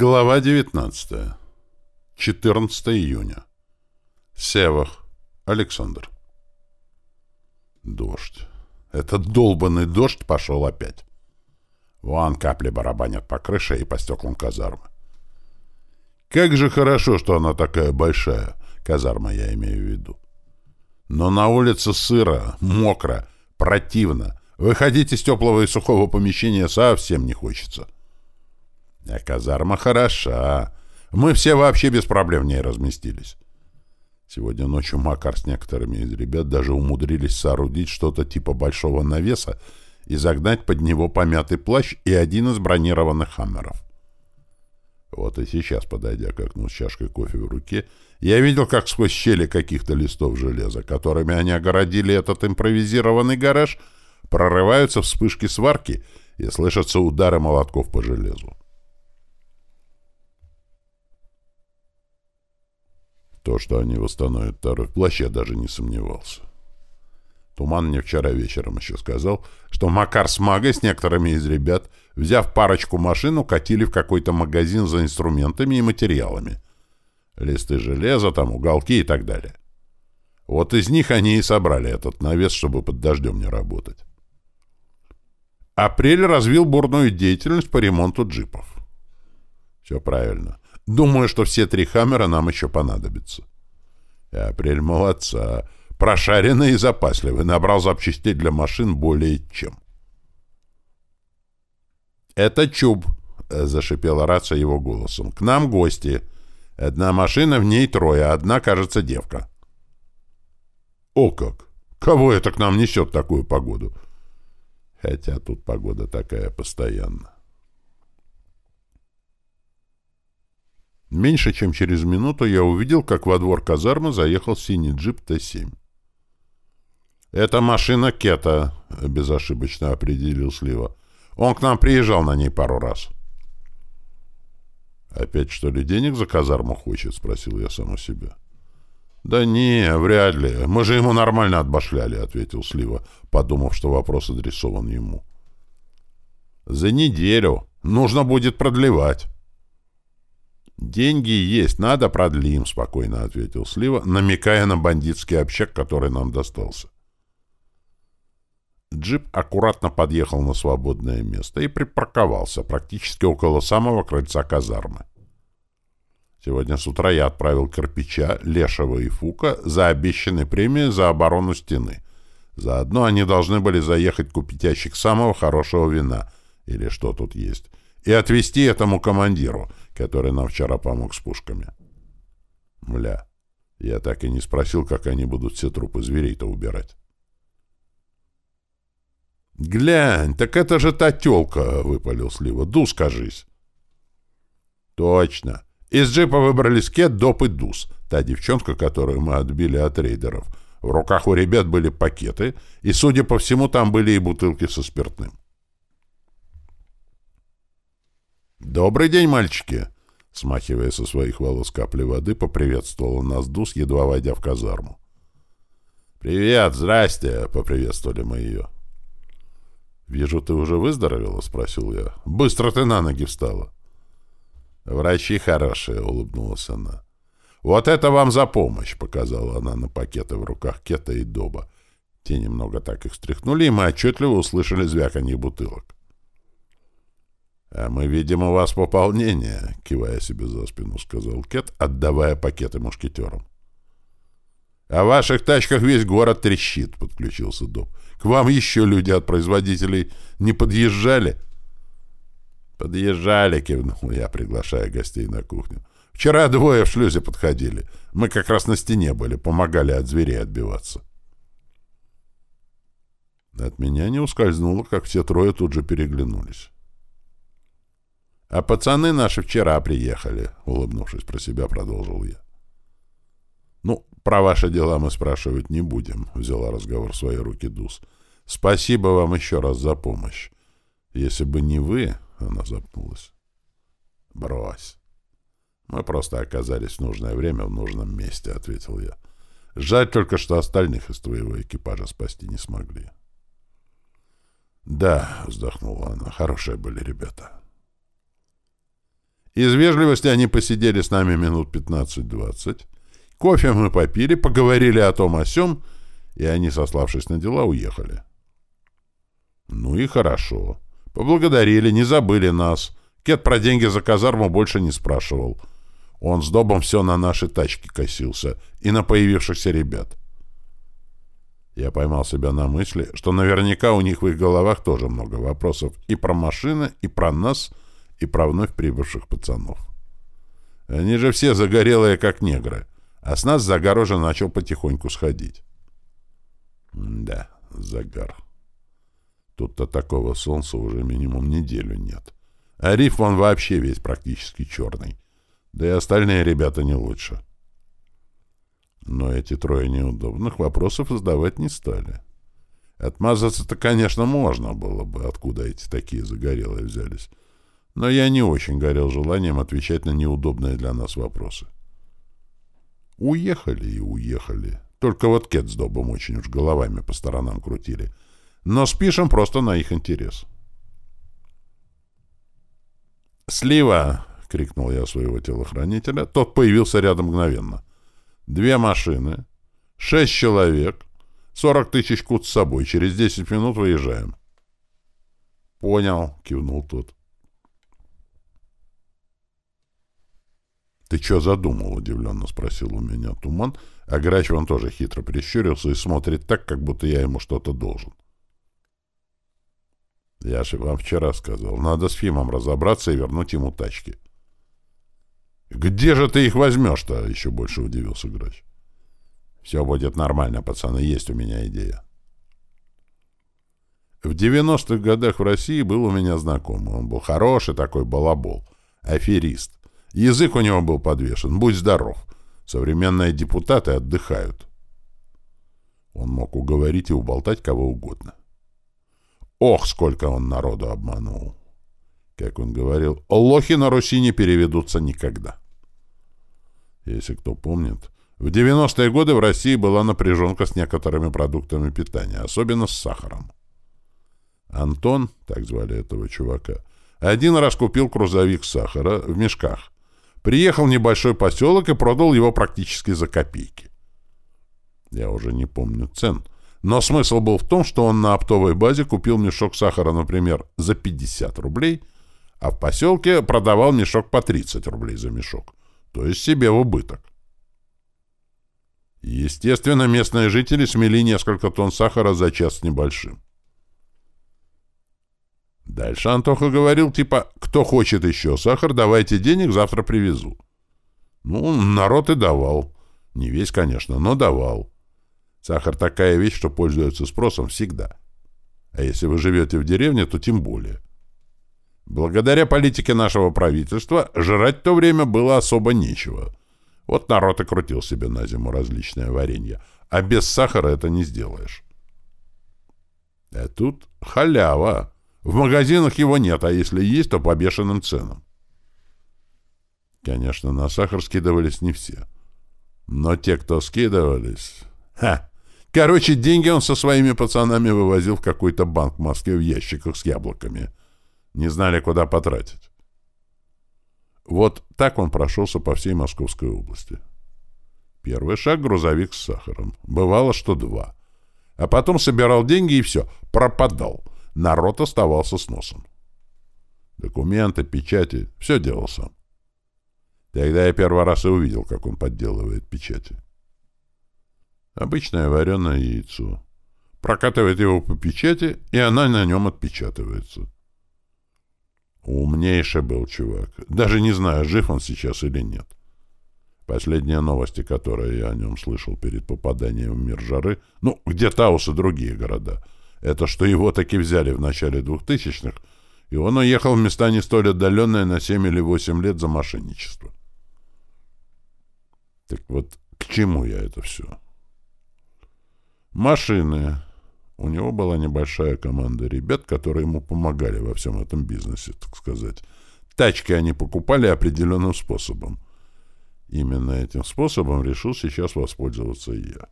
Глава 19. 14 июня. Севах. Александр. Дождь. Этот долбанный дождь пошел опять. Вон капли барабанят по крыше и по стеклам казармы. Как же хорошо, что она такая большая, казарма я имею в виду. Но на улице сыро, мокро, противно. Выходить из теплого и сухого помещения совсем не хочется. — а казарма хороша. Мы все вообще без проблем в ней разместились. Сегодня ночью Макар с некоторыми из ребят даже умудрились соорудить что-то типа большого навеса и загнать под него помятый плащ и один из бронированных хаммеров. Вот и сейчас, подойдя к окну с чашкой кофе в руке, я видел, как сквозь щели каких-то листов железа, которыми они огородили этот импровизированный гараж, прорываются вспышки сварки и слышатся удары молотков по железу. То, что они восстановят второй плащ, я даже не сомневался. Туман мне вчера вечером еще сказал, что Макар с Магой с некоторыми из ребят, взяв парочку машин, укатили в какой-то магазин за инструментами и материалами. Листы железа, там уголки и так далее. Вот из них они и собрали этот навес, чтобы под дождем не работать. Апрель развил бурную деятельность по ремонту джипов. Все правильно. Думаю, что все три «Хаммера» нам еще понадобятся. И Апрель молодца. Прошаренный и запасливый. Набрал запчастей для машин более чем. «Это Чуб», — зашипела рация его голосом. «К нам гости. Одна машина, в ней трое, одна, кажется, девка». «О как! Кого это к нам несет такую погоду?» Хотя тут погода такая постоянно. Меньше чем через минуту я увидел, как во двор казармы заехал синий джип Т-7. «Это машина Кета», — безошибочно определил Слива. «Он к нам приезжал на ней пару раз». «Опять, что ли, денег за казарму хочет?» — спросил я сам у себя. «Да не, вряд ли. Мы же ему нормально отбашляли», — ответил Слива, подумав, что вопрос адресован ему. «За неделю. Нужно будет продлевать». «Деньги есть, надо продлим», — спокойно ответил Слива, намекая на бандитский общак, который нам достался. Джип аккуратно подъехал на свободное место и припарковался практически около самого крыльца казармы. Сегодня с утра я отправил Кирпича, Лешего и Фука за обещанной премией за оборону стены. Заодно они должны были заехать купить ящик самого хорошего вина, или что тут есть, и отвезти этому командиру — который нам вчера помог с пушками. Мля, я так и не спросил, как они будут все трупы зверей-то убирать. «Глянь, так это же та тёлка!» — выпалил Слива. «Дус, кажись!» «Точно! Из джипа выбрали скет, доп и Дус, та девчонка, которую мы отбили от рейдеров. В руках у ребят были пакеты, и, судя по всему, там были и бутылки со спиртным. «Добрый день, мальчики!» Смахивая со своих волос капли воды, поприветствовал нас Дус, едва войдя в казарму. «Привет, здрасте!» — поприветствовали мы ее. «Вижу, ты уже выздоровела?» — спросил я. «Быстро ты на ноги встала». «Врачи хорошие», — улыбнулась она. «Вот это вам за помощь!» — показала она на пакеты в руках Кета и Доба. Те немного так их стряхнули, и мы отчетливо услышали звяканье бутылок. «А мы видим у вас пополнение», — кивая себе за спину, сказал Кет, отдавая пакеты мушкетерам. «О ваших тачках весь город трещит», — подключился Доб. «К вам еще люди от производителей не подъезжали?» «Подъезжали», — кивнул я, приглашая гостей на кухню. «Вчера двое в шлюзе подходили. Мы как раз на стене были, помогали от зверей отбиваться». От меня не ускользнуло, как все трое тут же переглянулись. «А пацаны наши вчера приехали», — улыбнувшись про себя, продолжил я. «Ну, про ваши дела мы спрашивать не будем», — взяла разговор в свои руки Дус. «Спасибо вам еще раз за помощь. Если бы не вы...» — она запнулась. «Брось. Мы просто оказались в нужное время в нужном месте», — ответил я. «Жаль только, что остальных из твоего экипажа спасти не смогли». «Да», — вздохнула она, — «хорошие были ребята». Из вежливости они посидели с нами минут 15-20. Кофе мы попили, поговорили о том о сём, и они, сославшись на дела, уехали. Ну и хорошо. Поблагодарили, не забыли нас. Кет про деньги за казарму больше не спрашивал. Он с Добом все на наши тачки косился и на появившихся ребят. Я поймал себя на мысли, что наверняка у них в их головах тоже много вопросов и про машины, и про нас, и про вновь прибывших пацанов. Они же все загорелые, как негры, а с нас загар уже начал потихоньку сходить. да, загар. Тут-то такого солнца уже минимум неделю нет. А риф он вообще весь практически черный. Да и остальные ребята не лучше. Но эти трое неудобных вопросов задавать не стали. Отмазаться-то, конечно, можно было бы, откуда эти такие загорелые взялись. Но я не очень горел желанием отвечать на неудобные для нас вопросы. Уехали и уехали. Только вот Кет с Добом очень уж головами по сторонам крутили. Но спишем просто на их интерес. «Слива!» — крикнул я своего телохранителя. Тот появился рядом мгновенно. «Две машины, шесть человек, сорок тысяч кут с собой. Через десять минут выезжаем». «Понял», — кивнул тот. «Ты что задумал?» — удивленно спросил у меня Туман, а Грач вон тоже хитро прищурился и смотрит так, как будто я ему что-то должен. Я же вам вчера сказал, надо с Фимом разобраться и вернуть ему тачки. «Где же ты их возьмешь-то?» — еще больше удивился Грач. «Все будет нормально, пацаны, есть у меня идея». В 90-х годах в России был у меня знакомый. Он был хороший такой балабол, аферист. Язык у него был подвешен. Будь здоров. Современные депутаты отдыхают. Он мог уговорить и уболтать кого угодно. Ох, сколько он народу обманул! Как он говорил, лохи на Руси не переведутся никогда. Если кто помнит, в 90-е годы в России была напряженка с некоторыми продуктами питания, особенно с сахаром. Антон, так звали этого чувака, один раз купил крузовик сахара в мешках, Приехал в небольшой поселок и продал его практически за копейки. Я уже не помню цен. Но смысл был в том, что он на оптовой базе купил мешок сахара, например, за 50 рублей, а в поселке продавал мешок по 30 рублей за мешок. То есть себе в убыток. Естественно, местные жители смели несколько тонн сахара за час с небольшим. Дальше Антоха говорил, типа, кто хочет еще сахар, давайте денег, завтра привезу. Ну, народ и давал. Не весь, конечно, но давал. Сахар такая вещь, что пользуется спросом всегда. А если вы живете в деревне, то тем более. Благодаря политике нашего правительства жрать в то время было особо нечего. Вот народ и крутил себе на зиму различное варенье. А без сахара это не сделаешь. А тут халява. В магазинах его нет, а если есть, то по бешеным ценам. Конечно, на сахар скидывались не все. Но те, кто скидывались... Ха! Короче, деньги он со своими пацанами вывозил в какой-то банк в Москве в ящиках с яблоками. Не знали, куда потратить. Вот так он прошелся по всей Московской области. Первый шаг — грузовик с сахаром. Бывало, что два. А потом собирал деньги и все, пропадал — народ оставался с носом. Документы, печати — все делал сам. Тогда я первый раз и увидел, как он подделывает печати. Обычное вареное яйцо. Прокатывает его по печати, и она на нем отпечатывается. Умнейший был чувак. Даже не знаю, жив он сейчас или нет. Последние новости, которые я о нем слышал перед попаданием в мир жары, ну, где Таус и другие города — это что его таки взяли в начале двухтысячных, и он уехал в места не столь отдаленные на семь или восемь лет за мошенничество. Так вот, к чему я это все? Машины. У него была небольшая команда ребят, которые ему помогали во всем этом бизнесе, так сказать. Тачки они покупали определенным способом. Именно этим способом решил сейчас воспользоваться и я.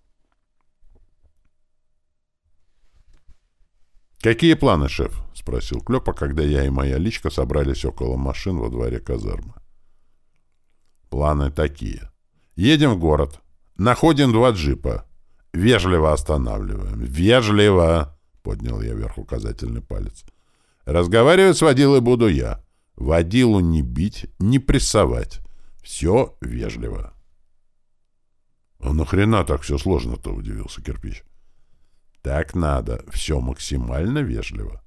«Какие планы, шеф?» — спросил Клёпа, когда я и моя личка собрались около машин во дворе казармы. Планы такие. Едем в город. Находим два джипа. Вежливо останавливаем. Вежливо, поднял я вверх указательный палец. Разговаривать с водилой буду я. Водилу не бить, не прессовать. Все вежливо. — А нахрена так все сложно-то? — удивился кирпич. — Так надо. Все максимально вежливо.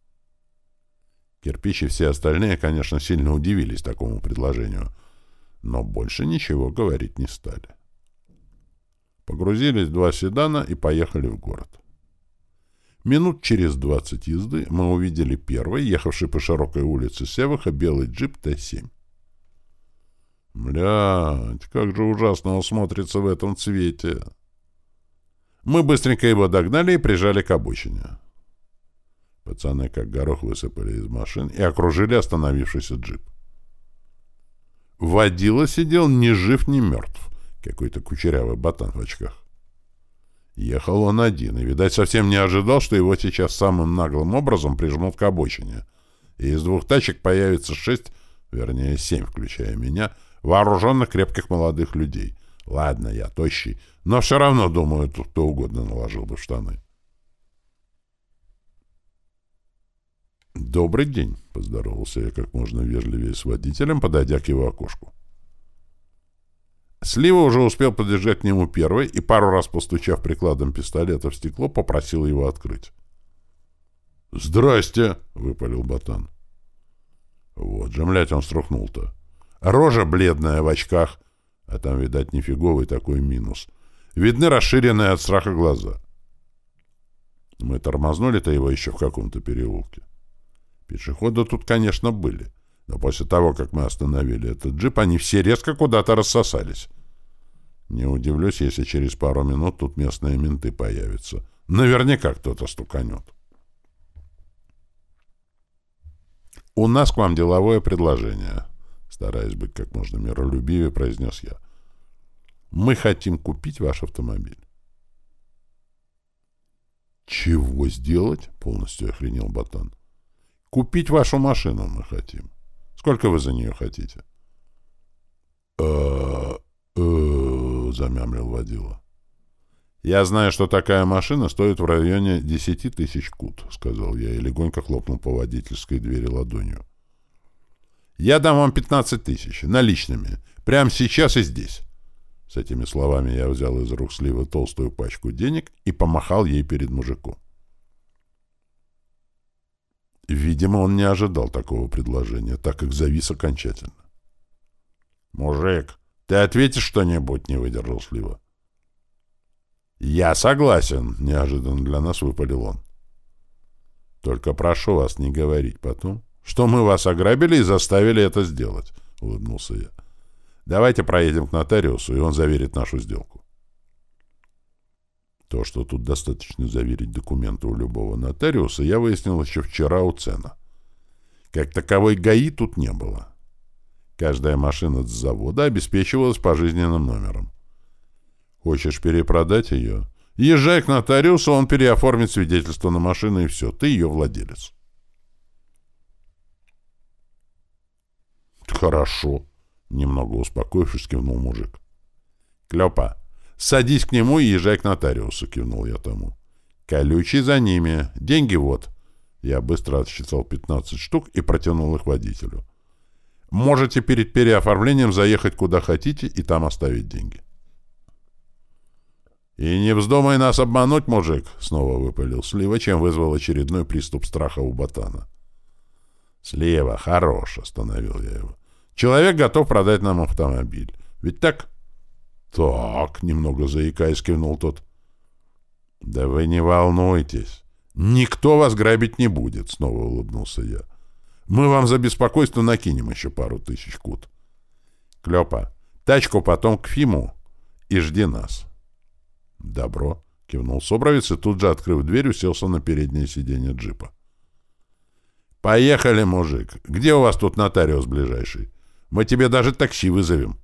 Кирпич и все остальные, конечно, сильно удивились такому предложению, но больше ничего говорить не стали. Погрузились в два седана и поехали в город. Минут через двадцать езды мы увидели первый, ехавший по широкой улице Севаха, белый джип Т-7. Блядь, как же ужасно он смотрится в этом цвете. Мы быстренько его догнали и прижали к обочине. Пацаны как горох высыпали из машин и окружили остановившийся джип. Водила сидел ни жив, ни мертв. Какой-то кучерявый ботан в очках. Ехал он один, и, видать, совсем не ожидал, что его сейчас самым наглым образом прижмут к обочине. И из двух тачек появится шесть, вернее, семь, включая меня, вооруженных крепких молодых людей. Ладно, я тощий, но все равно, думаю, тут кто угодно наложил бы штаны. «Добрый день», — поздоровался я как можно вежливее с водителем, подойдя к его окошку. Слива уже успел подъезжать к нему первый и, пару раз постучав прикладом пистолета в стекло, попросил его открыть. «Здрасте!» — выпалил ботан. Вот же, млядь, он струхнул-то. Рожа бледная в очках, а там, видать, нифиговый такой минус. Видны расширенные от страха глаза. Мы тормознули-то его еще в каком-то переулке. Пешеходы тут, конечно, были. Но после того, как мы остановили этот джип, они все резко куда-то рассосались. Не удивлюсь, если через пару минут тут местные менты появятся. Наверняка кто-то стуканет. «У нас к вам деловое предложение», — стараясь быть как можно миролюбивее, произнес я. «Мы хотим купить ваш автомобиль». «Чего сделать?» — полностью охренел Батан. «Купить вашу машину мы хотим». Сколько вы за нее хотите? «Э, э, замямлил водила. «Я знаю, что такая машина стоит в районе десяти тысяч кут», — сказал я и легонько хлопнул по водительской двери ладонью. «Я дам вам пятнадцать тысяч, наличными, прямо сейчас и здесь». С этими словами я взял из рук сливы толстую пачку денег и помахал ей перед мужиком. Видимо, он не ожидал такого предложения, так как завис окончательно. «Мужик, ты ответишь что-нибудь?» — не выдержал Слива. «Я согласен», — неожиданно для нас выпалил он. «Только прошу вас не говорить потом, что мы вас ограбили и заставили это сделать», — улыбнулся я. «Давайте проедем к нотариусу, и он заверит нашу сделку». То, что тут достаточно заверить документы у любого нотариуса, я выяснил еще вчера у Цена. Как таковой ГАИ тут не было. Каждая машина с завода обеспечивалась пожизненным номером. Хочешь перепродать ее? Езжай к нотариусу, он переоформит свидетельство на машину, и все, ты ее владелец. «Хорошо», — немного успокоившись, кивнул мужик. «Клёпа, «Садись к нему и езжай к нотариусу», — кивнул я тому. «Колючий за ними. Деньги вот». Я быстро отсчитал 15 штук и протянул их водителю. «Можете перед переоформлением заехать куда хотите и там оставить деньги». «И не вздумай нас обмануть, мужик!» — снова выпалил Слива, чем вызвал очередной приступ страха у ботана. «Слива, хорош!» — остановил я его. «Человек готов продать нам автомобиль. Ведь так?» «Так», — немного заикаясь, кивнул тот. «Да вы не волнуйтесь. Никто вас грабить не будет», — снова улыбнулся я. «Мы вам за беспокойство накинем еще пару тысяч кут. Клёпа, тачку потом к Фиму и жди нас». «Добро», — кивнул Собровец и тут же, открыв дверь, уселся на переднее сиденье джипа. «Поехали, мужик. Где у вас тут нотариус ближайший? Мы тебе даже такси вызовем».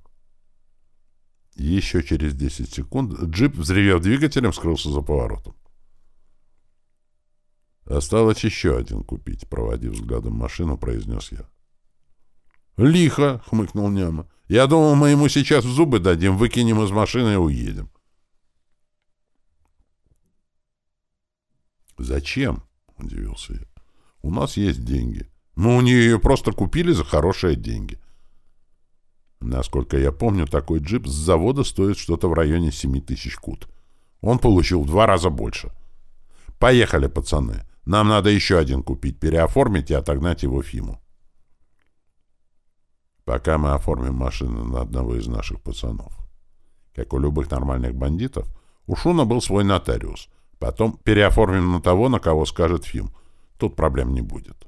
Еще через 10 секунд джип, взревев двигателем, скрылся за поворотом. «Осталось еще один купить», — проводив взглядом машину, произнес я. «Лихо!» — хмыкнул Няма. Я думал, мы ему сейчас в зубы дадим, выкинем из машины и уедем. «Зачем?» — удивился я. «У нас есть деньги. Мы у нее ее просто купили за хорошие деньги. Насколько я помню, такой джип с завода стоит что-то в районе 7 тысяч кут. Он получил в два раза больше. Поехали, пацаны. Нам надо еще один купить, переоформить и отогнать его Фиму. Пока мы оформим машину на одного из наших пацанов. Как у любых нормальных бандитов, у Шуна был свой нотариус. Потом переоформим на того, на кого скажет Фим. Тут проблем не будет.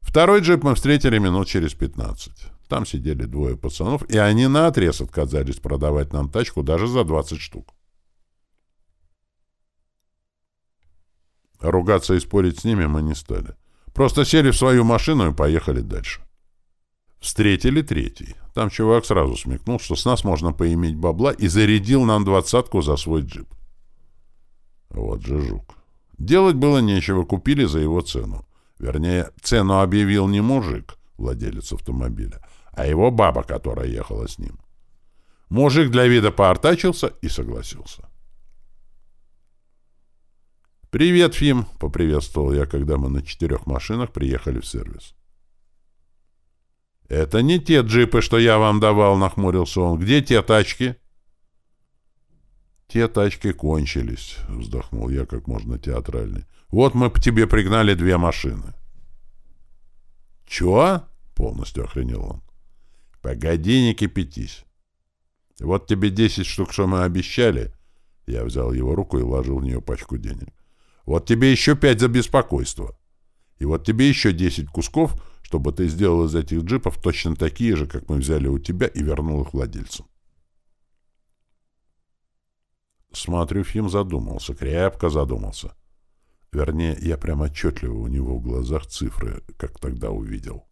Второй джип мы встретили минут через 15. Там сидели двое пацанов, и они наотрез отказались продавать нам тачку даже за 20 штук. Ругаться и спорить с ними мы не стали. Просто сели в свою машину и поехали дальше. Встретили третий. Там чувак сразу смекнул, что с нас можно поиметь бабла, и зарядил нам двадцатку за свой джип. Вот же жук. Делать было нечего, купили за его цену. Вернее, цену объявил не мужик, владелец автомобиля, а его баба, которая ехала с ним. Мужик для вида поортачился и согласился. «Привет, Фим!» — поприветствовал я, когда мы на четырех машинах приехали в сервис. «Это не те джипы, что я вам давал», — нахмурился он. «Где те тачки?» «Те тачки кончились», — вздохнул я как можно театральней. «Вот мы по тебе пригнали две машины». «Чего?» — полностью охренел он. «Погоди, не кипятись. Вот тебе десять штук, что мы обещали». Я взял его руку и вложил в нее пачку денег. «Вот тебе еще пять за беспокойство. И вот тебе еще десять кусков, чтобы ты сделал из этих джипов точно такие же, как мы взяли у тебя, и вернул их владельцам». Смотрю, Фим задумался, крепко задумался. Вернее, я прям отчетливо у него в глазах цифры, как тогда увидел.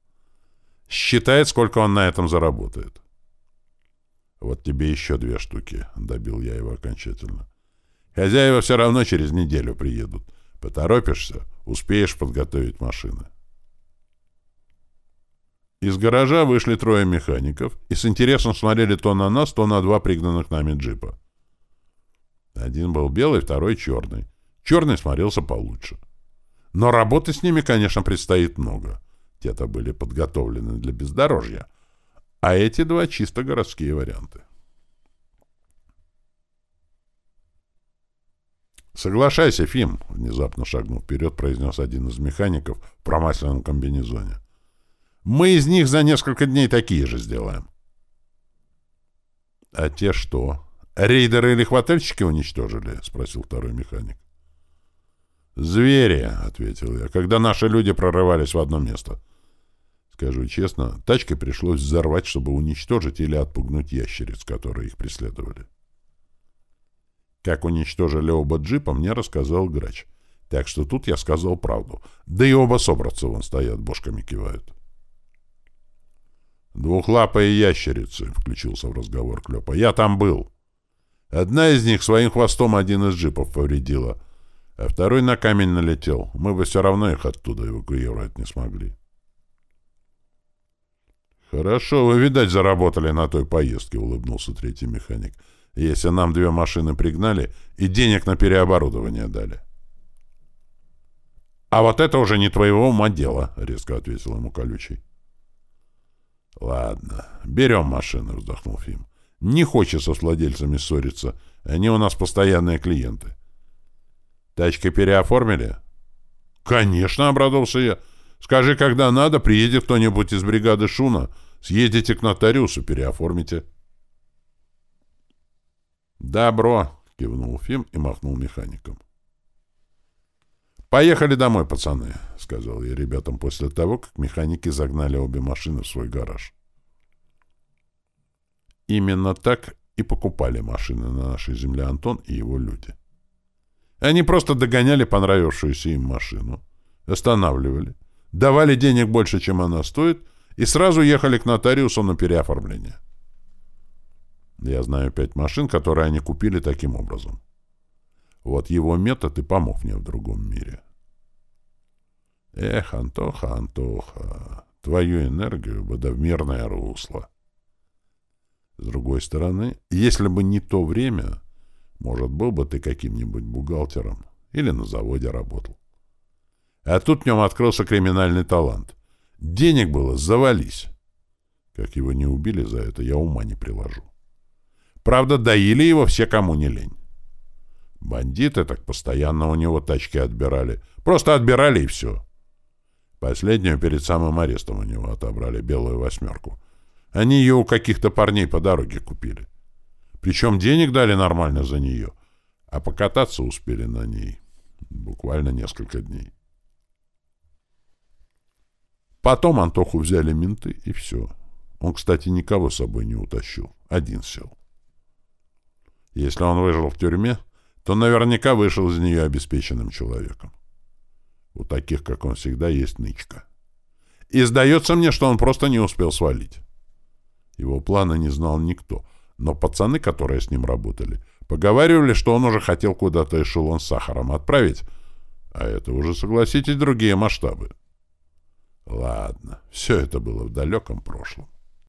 Считает, сколько он на этом заработает. Вот тебе еще две штуки, добил я его окончательно. Хозяева все равно через неделю приедут. Поторопишься, успеешь подготовить машины. Из гаража вышли трое механиков и с интересом смотрели то на нас, то на два пригнанных нами джипа. Один был белый, второй черный. Черный смотрелся получше. Но работы с ними, конечно, предстоит много. Те-то были подготовлены для бездорожья. А эти два чисто городские варианты. «Соглашайся, Фим», — внезапно шагнув вперед, произнес один из механиков в промасленном комбинезоне. «Мы из них за несколько дней такие же сделаем». «А те что?» «Рейдеры или хватальщики уничтожили?» — спросил второй механик. «Звери», — ответил я, — «когда наши люди прорывались в одно место». Скажу честно, тачкой пришлось взорвать, чтобы уничтожить или отпугнуть ящериц, которые их преследовали. Как уничтожили оба джипа, мне рассказал грач. Так что тут я сказал правду. Да и оба собратца вон стоят, бошками кивают. «Двухлапые ящерицы», — включился в разговор Клёпа. «Я там был». Одна из них своим хвостом один из джипов повредила, а второй на камень налетел. Мы бы все равно их оттуда эвакуировать не смогли. «Хорошо, вы, видать, заработали на той поездке», — улыбнулся третий механик. «Если нам две машины пригнали и денег на переоборудование дали». «А вот это уже не твоего ума дело», — резко ответил ему колючий. «Ладно, берем машины», — вздохнул Фим. Не хочется с владельцами ссориться. Они у нас постоянные клиенты. Тачки переоформили? Конечно, обрадовался я. Скажи, когда надо, приедет кто-нибудь из бригады Шуна. Съездите к нотариусу, переоформите. Добро, кивнул Фим и махнул механиком. «Поехали домой, пацаны», — сказал я ребятам после того, как механики загнали обе машины в свой гараж. Именно так и покупали машины на нашей земле Антон и его люди. Они просто догоняли понравившуюся им машину, останавливали, давали денег больше, чем она стоит, и сразу ехали к нотариусу на переоформление. Я знаю пять машин, которые они купили таким образом. Вот его метод и помог мне в другом мире. Эх, Антоха, Антоха, твою энергию бы да в мирное русло. С другой стороны, если бы не то время, может, был бы ты каким-нибудь бухгалтером или на заводе работал. А тут в нем открылся криминальный талант. Денег было завались. Как его не убили за это, я ума не приложу. Правда, доили его все, кому не лень. Бандиты так постоянно у него тачки отбирали. Просто отбирали и все. Последнюю перед самым арестом у него отобрали, белую восьмерку. Они ее у каких-то парней по дороге купили. Причем денег дали нормально за нее, а покататься успели на ней буквально несколько дней. Потом Антоху взяли менты, и все. Он, кстати, никого с собой не утащил. Один сел. Если он выжил в тюрьме, то наверняка вышел из нее обеспеченным человеком. У таких, как он, всегда есть нычка. И сдается мне, что он просто не успел свалить. Его плана не знал никто, но пацаны, которые с ним работали, поговаривали, что он уже хотел куда-то эшелон с сахаром отправить, а это уже, согласитесь, другие масштабы. Ладно, все это было в далеком прошлом.